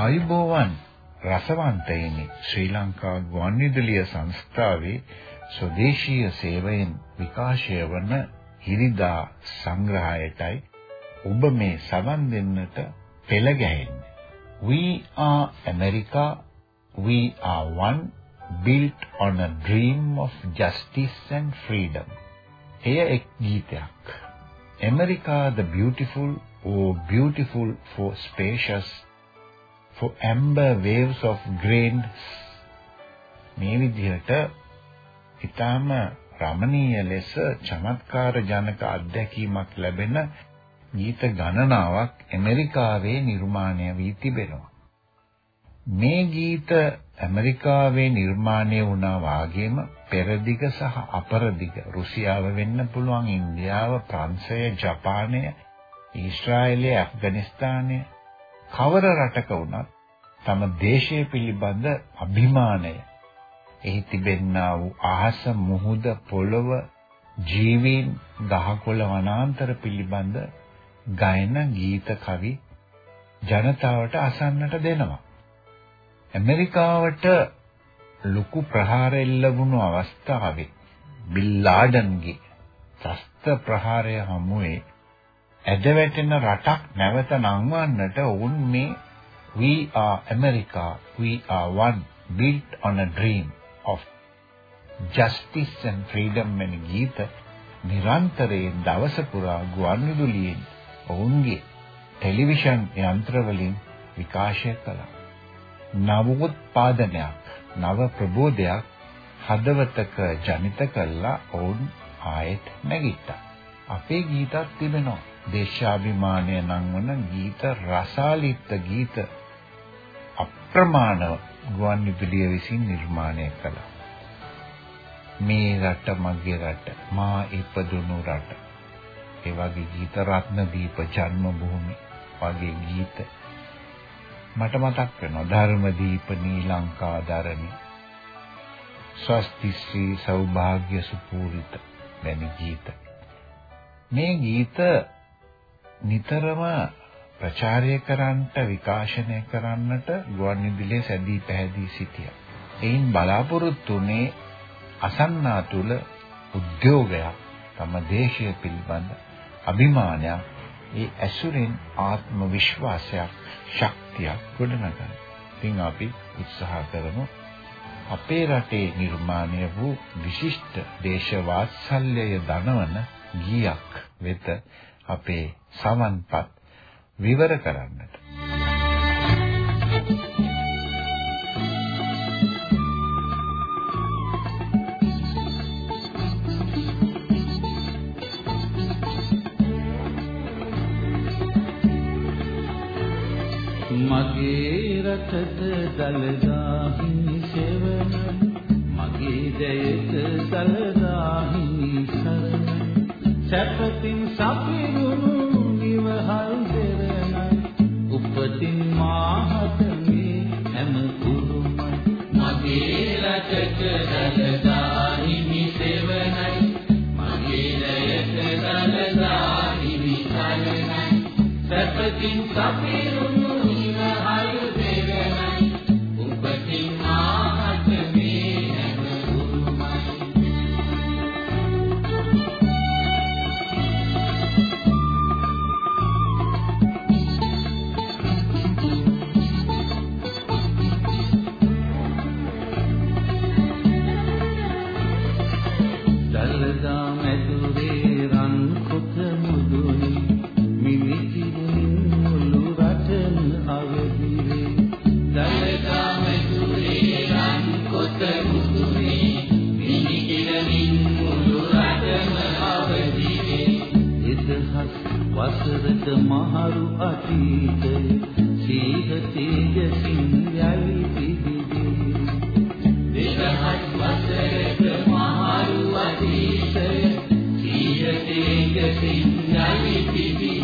ආයුබෝවන් රසවන්තයිනි ශ්‍රී ලංකා ගුවන්විදුලිය සංස්ථාවේ ස්වදේශීය සේවයෙන් විකාශය වන හිරිදා සංග්‍රහයටයි ඔබ මේ සවන් දෙන්නට පෙළ ගැහෙන්නේ. We are America, we are one built on a dream of justice and freedom. එය එක් ගීතයක්. America the beautiful, oh beautiful for spacious for amber waves of grains මේ විදිහට ඊටාම රමණීය ලෙස චමත්කාර ජනක අත්දැකීමක් ලැබෙන ගීත ගණනාවක් ඇමරිකාවේ නිර්මාණය වී තිබෙනවා. මේ ගීත ඇමරිකාවේ නිර්මාණය වුණා වාගේම පෙරදිග සහ අපරදිග රුසියාව වෙන්න පුළුවන් ඉන්දියාව ප්‍රංශය ජපානය ඊශ්‍රායලය ඇෆ්ගනිස්තානය කවර රටක වුණත් තම දේශය පිළිබඳ අභිමානය එහි තිබෙන්නා වූ අහස මුහුද පොළව ජීවීන් ගහකොළ වනාන්තර පිළිබඳ ගායන ගීත කවි ජනතාවට අසන්නට දෙනවා. ඇමරිකාවට ලොකු ප්‍රහාර එල්ල වුණු අවස්ථාවේ බිල් ලාඩන්ගේ ත්‍රස්ත ප්‍රහාරය හමුවේ ඇදවැටෙන රටක් නැවත නංවන්නට ඔවුන් මේ We are America, we are one, built on a dream of justice and freedom වෙන ගීත නිරන්තරයෙන් දවස පුරා ගුවන්විදුලියෙන් ඔවුන්ගේ ටෙලිවිෂන් යන්ත්‍රවලින් විකාශය කළා. නවෝත්පාදනයක්, නව ප්‍රබෝධයක් හදවතක ජනිත කළා ඔවුන් ආයෙත් නැගිට්ටා. අපේ ගීතත් තිබෙනවා. දේශාභිමානය නංවන ගීත රසාලිත් ගීත අප්‍රමාණව ගුවන් විදුලිය විසින් නිර්මාණය කළා. මේ රට මගේ රට මා ඉපදුණු රට. ඒ වගේ ගීත රත්නදීප ජන්මභූමි වගේ ගීත මට මතක් වෙනවා ධර්මදීප නීලංකා දරණි ස්වස්ති ශ්‍රී සෞභාග්‍ය සුපූරිත වැනි ගීත මේ ගීත නිතරම ප්‍රචාරය කරන්නට විකාශනය කරන්නට ගුවන්විදුලියේ සැදී පැහැදී සිටියා. එයින් බලාපොරොත්තු වුණේ අසන්නා තුල උද්‍යෝගයක් තම දේශය පිළිබඳ අභිමානයක් ඒ ඇසුරෙන් ආත්ම විශ්වාසයක් ශක්තියක් ගොඩනගන්න. ඉතින් අපි උත්සාහ කරමු අපේ රටේ නිර්මාණය වූ විශිෂ්ට දේශවාත්සල්‍යය දනවන ගීයක් වෙත අපේ සමන්පත් විවර කරන්නට. මගේ රටට දලදා හිමි සෙවන මගේ දයත දලදා හිමි සරණ සැපතින් සපිරුණු නිවහල් දෙරණ උපතින් මාහත මේ හැම උරුමයි මගේ රටට දලදා හිමි සෙවනයි මගේ දයත දලදා හිමි සරණයි. සැපතින් සපිරුණු වසරක මහරු අතීතය සීහ තේජසින් යයි පිබිදී දෙදහස් වසරක මහරු අතීතය සීහ තේජසින් යයි පිබිදී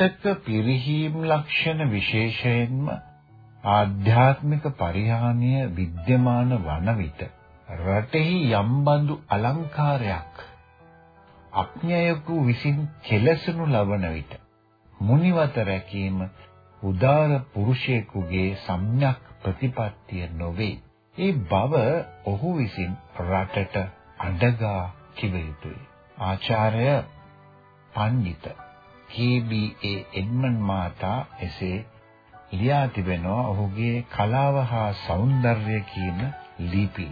රටක පිරිහීම් ලක්ෂණ විශේෂයෙන්ම ආධ්‍යාත්මික පරිහානිය विद्यमान වන විට රටෙහි යම්බඳු අලංකාරයක් අඥයකු විසින් කෙලසනු ලබන විට මුනිවත රැකීම උදාර පුරුෂයෙකුගේ සම්‍යක් ප්‍රතිපත්තිය නොවේ. ඒ බව ඔහු විසින් රටට අඬගා කිව යුතුයි. ආචාර්ය පණ්ඩිත හීබී එඩ්මන් මාතා එසේ ලියා තිබෙනවා ඔහුගේ කලාව හා సౌందර්යය කියන ලිපි.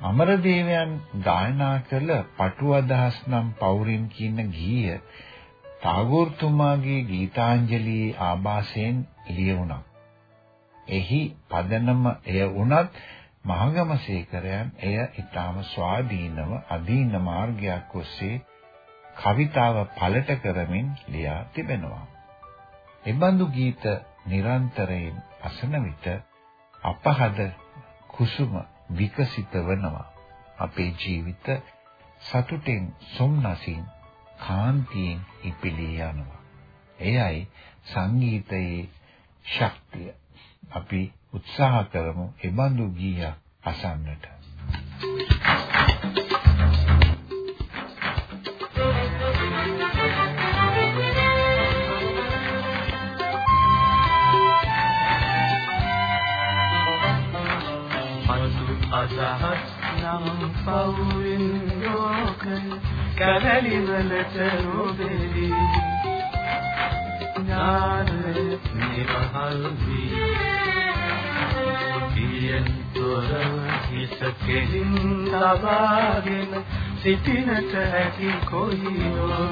අමරදේවයන් ගායනා කළ පටු අදහස් නම් පෞරින් කියන ගීය tagore තුමාගේ ගීතාංජලියේ ආభాසයෙන් ලියුණා. එහි පදනම එය වුණත් මහගමසේකරයන් එය ඊටාම ස්වාධීනව අදීන මාර්ගයක් ඔස්සේ කවිතාව පළට කරමින් ලියා තිබෙනවා. එබඳු ගීත නිරන්තරයෙන් අසන විට අපහද කුසුම විකසිත වෙනවා. අපේ ජීවිත සතුටෙන් සොම්නසින් කාන්තියෙන් ඉපිලී යනවා. එයයි සංගීතයේ ශක්තිය. අපි උත්සාහ කරමු එබඳු ගීයක් අසන්නට. පසු අදහස් නම් පවුවෙන් ලෝකය කැරලි වලට නොබෙරි. ඥානය නිවහල් වී. පියෙන් තොරව හිස කෙලින් ලබාගෙන සිටිනට හැකි කොයිනෝ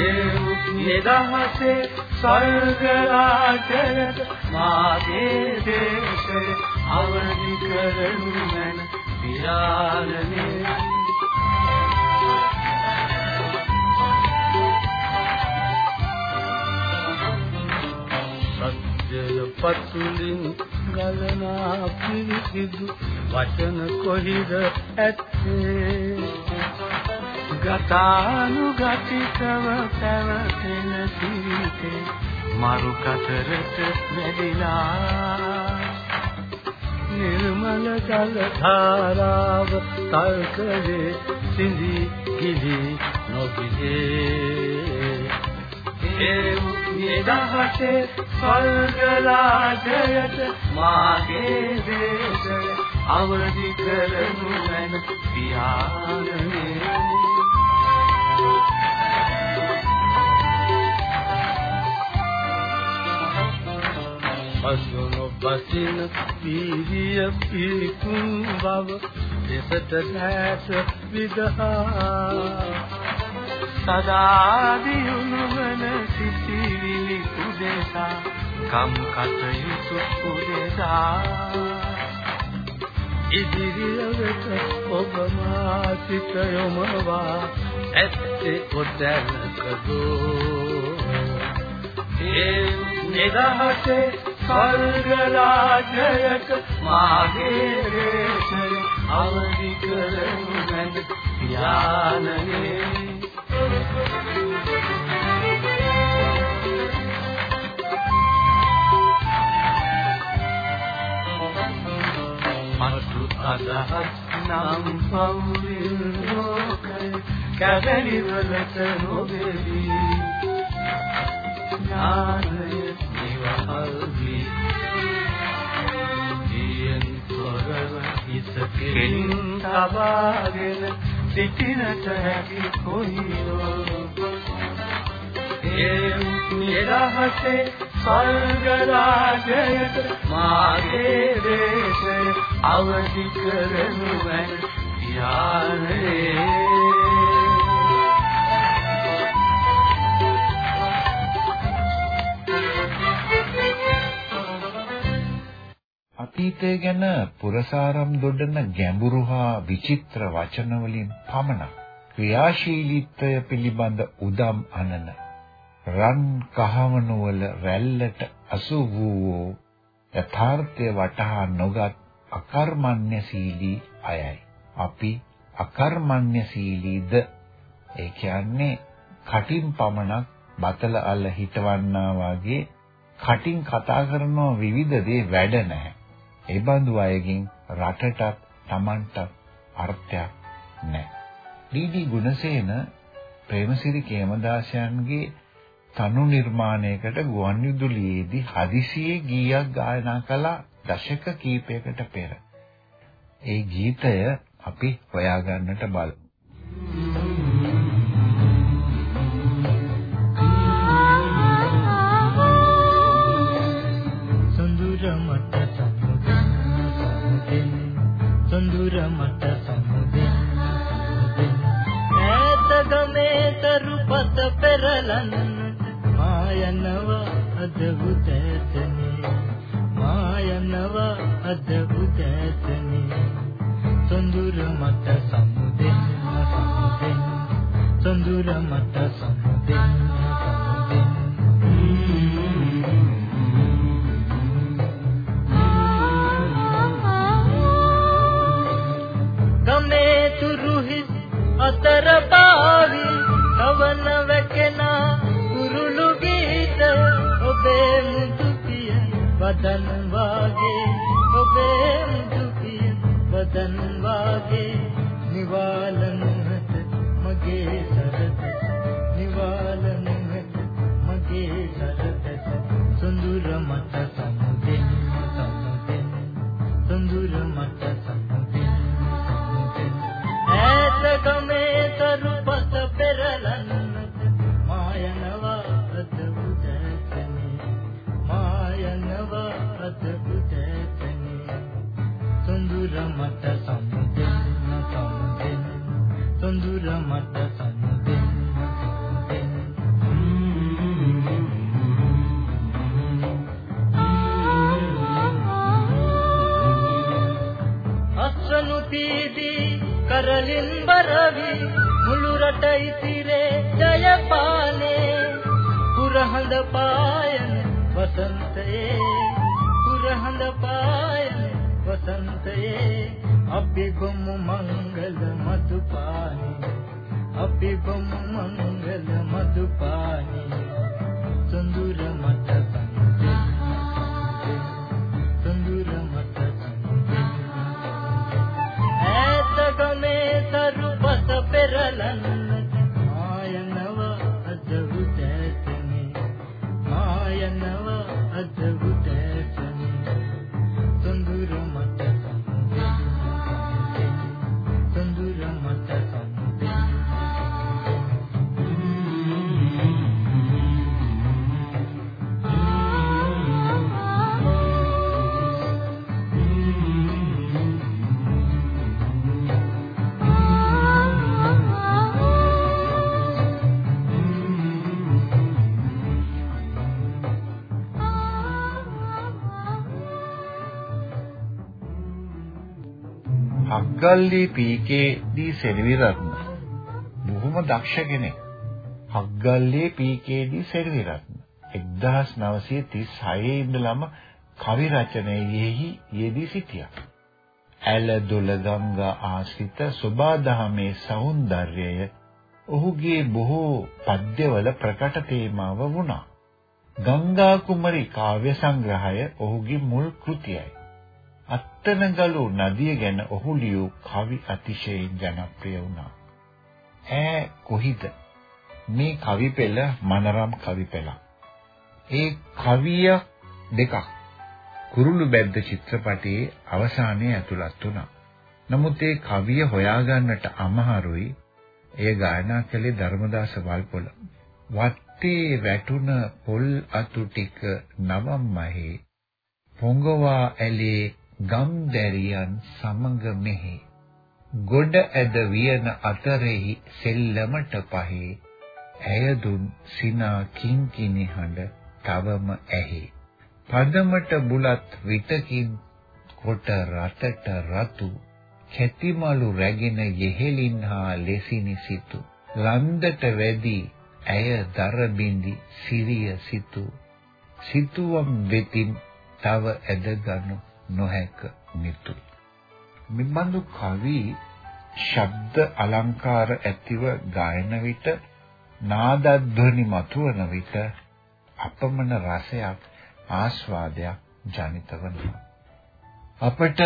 ඒ නිදහසේ ස්වර්ග රාජයට මාගේ දේශය අවදි කරනු මැන පියාණනේ සත්‍යය පතුලින් ගලනා පිරිසිදු වචන කොහිද ඇත්තේ? ගතානුගතිකව පැවතෙන සිරිතේ මරු කතරට වැදිලා. නිර්මල ජල ධාරාව තල්කලේ සිඳි කිලි නොබිහේ ඒ නිදහසේ ස්වර්ගලාජයට මාගේ දේශය අවදි කරනු මැන පියාණනේ. පසුනො පසින පීරිය පිරිකුම් බව දෙසට නැස විදහා. සදා දියුණුවන සිසිවිලි කුදෙසා කම් කටයුතු කුදෙසා ඉදිරිය වෙත ඔබ මා සිත යොමවා ඇත්තේ කොතැනකදෝ ඒ නිදහසේ ස්වර්ග රාජයක මාගේ දේශය අවදි කරනු මැද පියාණනේ මතු අදහස් නම් පෞරිල් ලෝකය කැදලි වලට නොබෙවි ඥානය ඉසකෙන් තබාගෙන සිටිනට හැකි කොයිලෝ ඒ නිරහසේ ස්වර්ග රාජයට මාගේ දේශය අවදි කරනු වැන යානේ අතීතය ගැන පුරසාරම් දොඩන ගැඹුරු හා විචිත්‍ර වචන වලින් පමණක් ක්‍රියාශීලීත්වය පිළිබඳ උදම් අනන රන් කහවණු වල රැල්ලට අසු වූ යථාර්ථය වටහා නොගත් අකර්මණ්‍යශීලී අයයි. අපි අකර්මණ්‍යශීලීද ඒ කියන්නේ කටින් පමණක් බතල අල්ල හිටවන්නා වාගේ කටින් කතා කරන විවිධ දේ වැඩ නැහැ. ඒ බඳු අයගෙන් රටටත් Tamanටත් අර්ථයක් නැහැ. D D. ගුණසේන ප්‍රේමසිරි කේමදාසයන්ගේ තනු නිර්මාණයකට ගුවන් විදුලියේදී හදිසියේ ගීයක් ගායනා කළ දශක කීපයකට පෙර. ඒ ගීතය අපි හොයාගන්නට බලමු. තරුපත පෙරලන්නට මායනවා අද උදැසනේ මායනවා අද උදැසනේ. සොඳුර මට සමුදෙන් සමුදෙන් සොඳුර මට වදන් වාගේ ඔබේ මුදු පිය වදන් වාගේ නිවාලන සුන්දුර මත සමුදෙන් සමුදෙන් සුන්දුර මත සමුදෙන් සමුදෙන් අස්වනු පීදී කරලින් බරවි මුළු රට ඉතිරේ ජයපානේ පුරහඳ පායන වසන්තයේ පුරහඳ පායන වසන්තයේ අපි ගොමු මංගල මధుපානි අපි ගොමු මංගල මధుපානි සුන්දුර මත සම්දේ සුන්දුර මත සම්දේ ඈත හග්ගල්ලේ පීකේ.ඩී සෙනවිරත්න බොහොම දක්ෂ කෙනෙක්. හග්ගල්ලේ පීකේ.ඩී සෙනවිරත්න 1936 ඉඳලම කවි රචනයෙහි යෙදී සිටියා. ඇල දොල ගංගා ආශ්‍රිත සෝබාදහමේ సౌందර්යය ඔහුගේ බොහෝ පද්‍යවල ප්‍රකට තේමාව වුණා. ගංගා කුමරි කාව්‍ය සංග්‍රහය ඔහුගේ මුල් කෘතියයි. අත්තනගලු නදිය ගැන ඔහු ලියූ කවි අතිශයින් ජනප්‍රිය වුණා. ඈ කොහිද මේ කවි පෙළ මනරම් කවි පෙළක්. ඒ කවිය දෙකක් කුරුළු බැද්ද චිත්‍රපටයේ අවසානයේ ඇතුළත් වුණා. නමුත් ඒ කවිය හොයාගන්නට අමාරුයි. එය ගායනා කළේ ධර්මදාස වල්පොල. වත්තේ වැටුන පොල් අතු ටික නවම්මහේ පොඟවා ඇලේ ගම් දැරියන් සමග මෙහි ගොඩ ඇද වියන අතරෙහි සෙල්ලමට පහේ ඇයදුන් සිනා කිංකිණි හඬ තවම ඇහි. පදමට බුලත් විටකින් කොට රටට රතු කැතිමලු රැගෙන යෙහෙලින් හා ලෙසිනි සිතු. ලන්දට වැදී ඇය දර බිඳි සිරිය සිතු. සිතුවම් වෙතින් තව ඇදගනු නොහැක මිතු මිබඳු කවි ශබ්ද අලංකාර ඇතිව ගායන විට නාදධ්වනි මතුවන විට අපමණ රසයක් ආස්වාදයක් ජනිත වෙනවා. අපට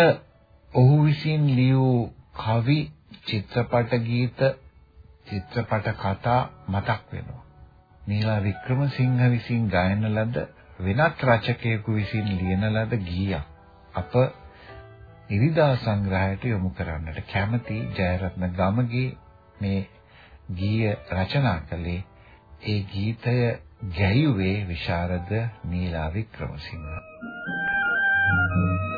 ඔහු විසින් ලියූ කවි චිත්‍රපට ගීත චිත්‍රපට කතා මතක් වෙනවා. නීලා වික්‍රමසිංහ විසින් ගායන ලද වෙනත් රචකයෙකු විසින් ලියන ලද ගීයක්. අප ඉරිදා සංග්‍රහයට යොමු කරන්නට කැමති ජයරත්න ගමගේ මේ ගීය රචනා කළේ ඒ ගීතය ගැයුවේ විශාරද නීලා වික්‍රමසිංහ. බරනින්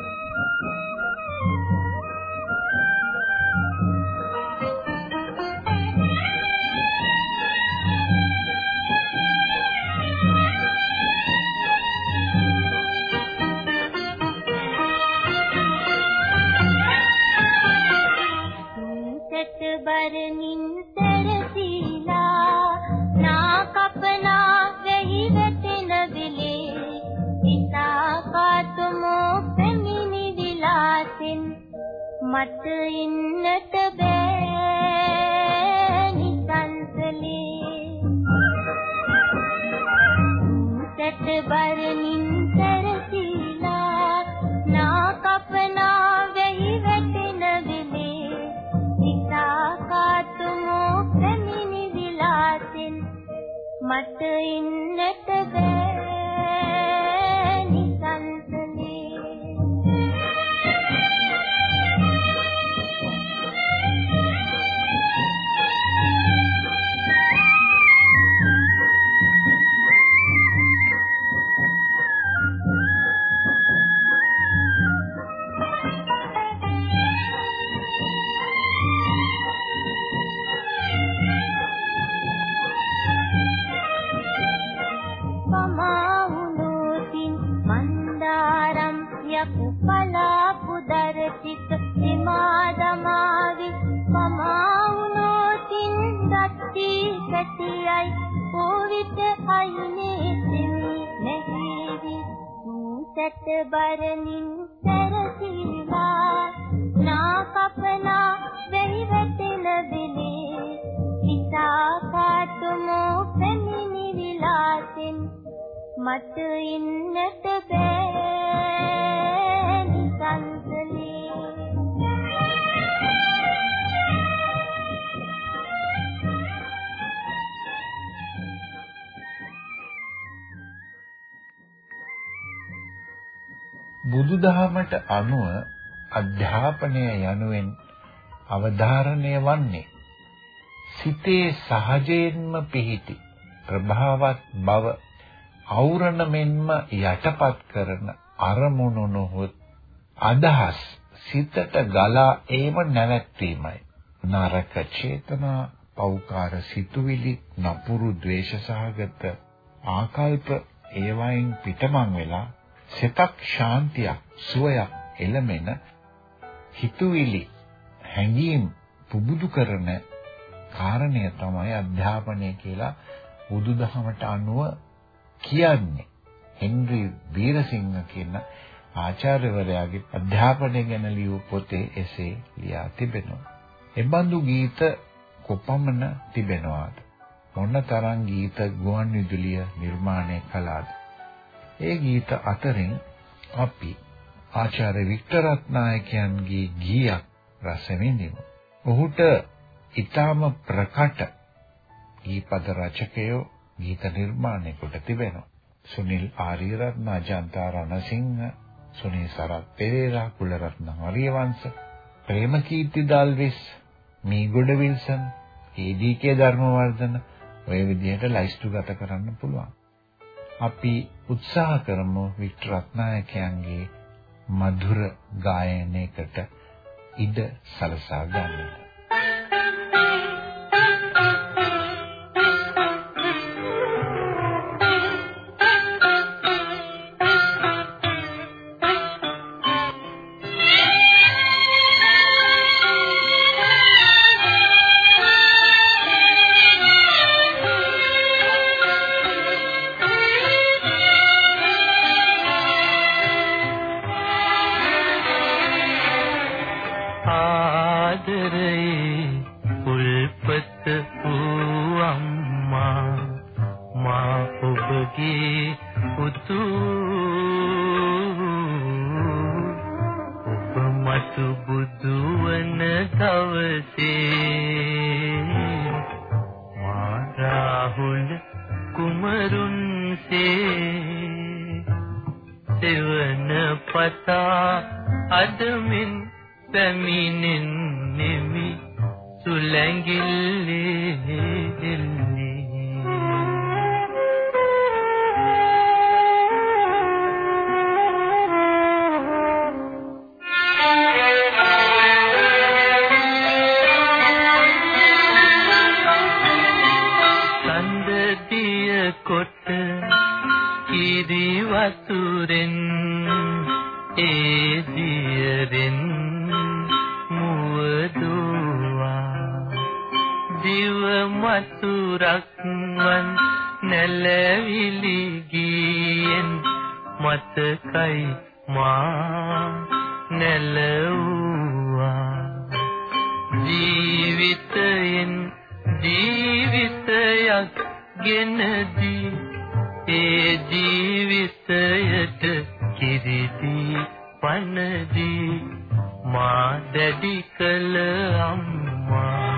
ඉන්නට බෑ නිසංසලේ සැට බරනින් සැරසීලා නා කපනා වෙහි වැටෙන විලේ. කාතුමෝ පැමිණි විලාසින් මට ඉන්නට පොවිත අයිනේ සිමි නැහිවි සැට බරනින් සැරසීලා නා කපනා වෙහි වැටෙන දිලේ ඉතා කාතුමෝ පැමිණි විලාසින් මට ඉන්නට බෑ බුදුදහමට අනුව අධ්‍යාපනය යනුවෙන් අවධාරණය වන්නේ සිතේ සහජයෙන්ම පිහිටි ප්‍රභාවත් බව අවුරණ මෙන්ම යටපත් කරන අරමුණු නොහොත් අදහස් සිතට ගලා ඒම නැවැත්වීමයි. නරක චේතනා පෞකාර සිතුවිලි නපුරු ද්වේෂ සහගත ආකල්ප ඒවයින් පිටමං වෙලා සිතක් ශාන්තියක් සුවයක් එළමෙන හිතුවිලි හැඟීම් පුබුදු කරන කාරණය තමයි අධ්‍යාපනය කියලා බුදුදහමට අනුව කියන්නේ. හෙන්රි වීරසිංහ කියන ආචාර්යවරයාගේ අධ්‍යාපනය ගැන ලියූ පොතේ එසේ ලියා තිබෙනවා. එබඳු ගීත කොපමණ තිබෙනවාද? මොනතරම් ගීත ගුවන් විදුලිය නිර්මාණය කළාද? ඒ ගීත අතරින් අපි ආචාර්ය වික්ටර් රත්නායකයන්ගේ ගීයක් රස විඳිමු. ඔහුට ඊටාම ප්‍රකට ගීපද රචකයෝ ගීත නිර්මාණය කොට තිබෙනවා. Sunil Ariyaratne, Ajantha Ranasinghe, Suni Sarath Perera, Kularatne Hariyawansa, Premakeerthi Dalwis, Meegoda Wilson, A D K Dharmawardena ඔය විදිහට ලයිස්තු ගත කරන්න පුළුවන්. අපි උත්සාහ කරමු වික්ටර් රත්නායකයන්ගේ මధుර ගායනයකට ඉඩ සලසා ගන්නට. සලකයි මා නැලවුවා. ජීවිතයෙන් ජීවිතයක් ගෙනදී ඒ ජීවිතයට කිරිදී පනදී මා දැඩි කළ අම්මා.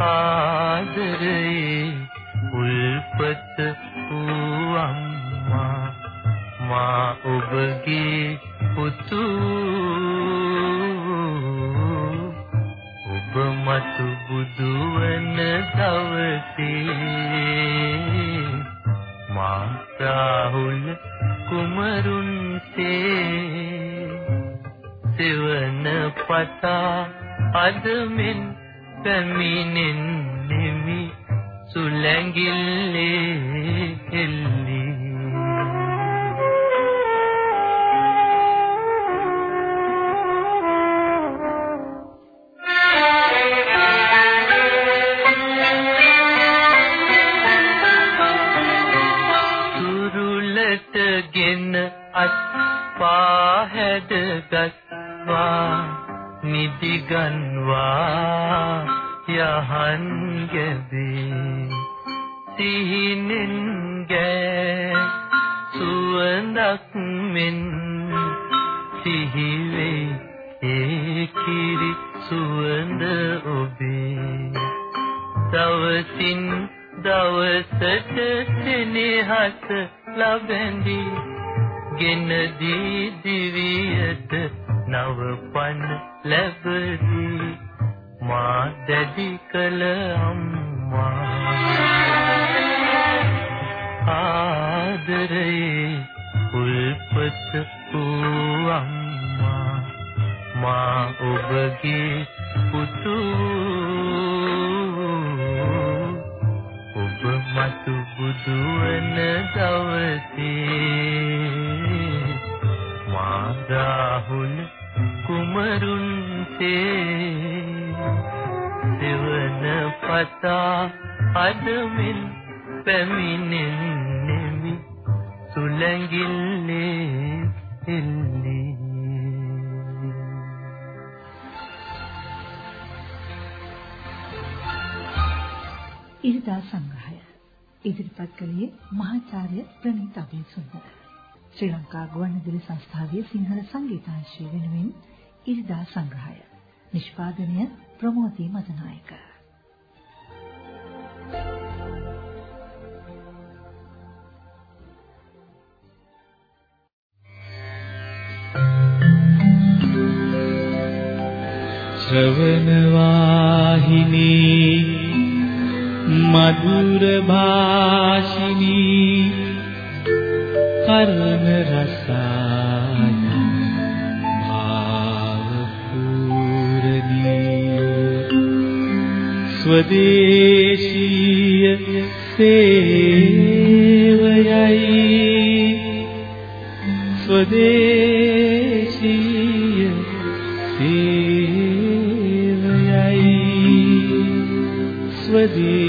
ආදරේ උල්පත පාහැද ගස්වා නිදිගන්වා යහන් ගැදී. සිහිනෙන් ගෑ සුවඳක් මෙන් සිහි වේ ඒ කිරි සුවඳ ඔබේ. දවසින් දවසට සෙනෙහස ලබන්නේ ගෙන දී දිවියට නව පන් ලැබරි මා දැඩි කල අම්මා. ආදරේ උල්පත වූ අම්මා. මා ඔබගේ පුතු. ඔබ මතු බුදුවන දවසේ රාහුල කුමරුන්සේ දෙවන පතා අදමින් පැමිණෙන්නෙමි සුලංගිල්ලේ එන්නේ ඉරිදා සංග්‍රහය. ඉදිරිපත් කළේ මහාචාර්ය ප්‍රණීත අබේසුන්දර ශ්‍රී ලංකා ගුවන්විදුලි සංස්ථාවේ සිංහල සංගීතාංශය වෙනුවෙන් ඉරිදා සංග්‍රහය. නිෂ්පාදනය ප්‍රමෝදී මදනායක. ශ්‍රවණ වාහිනී මధుර භාෂිනී කර්ණ රසායන භාවපූරණී ස්වදේශීය සේවයයි. ස්වදේශීය සේවයයි. ස්වදේශීය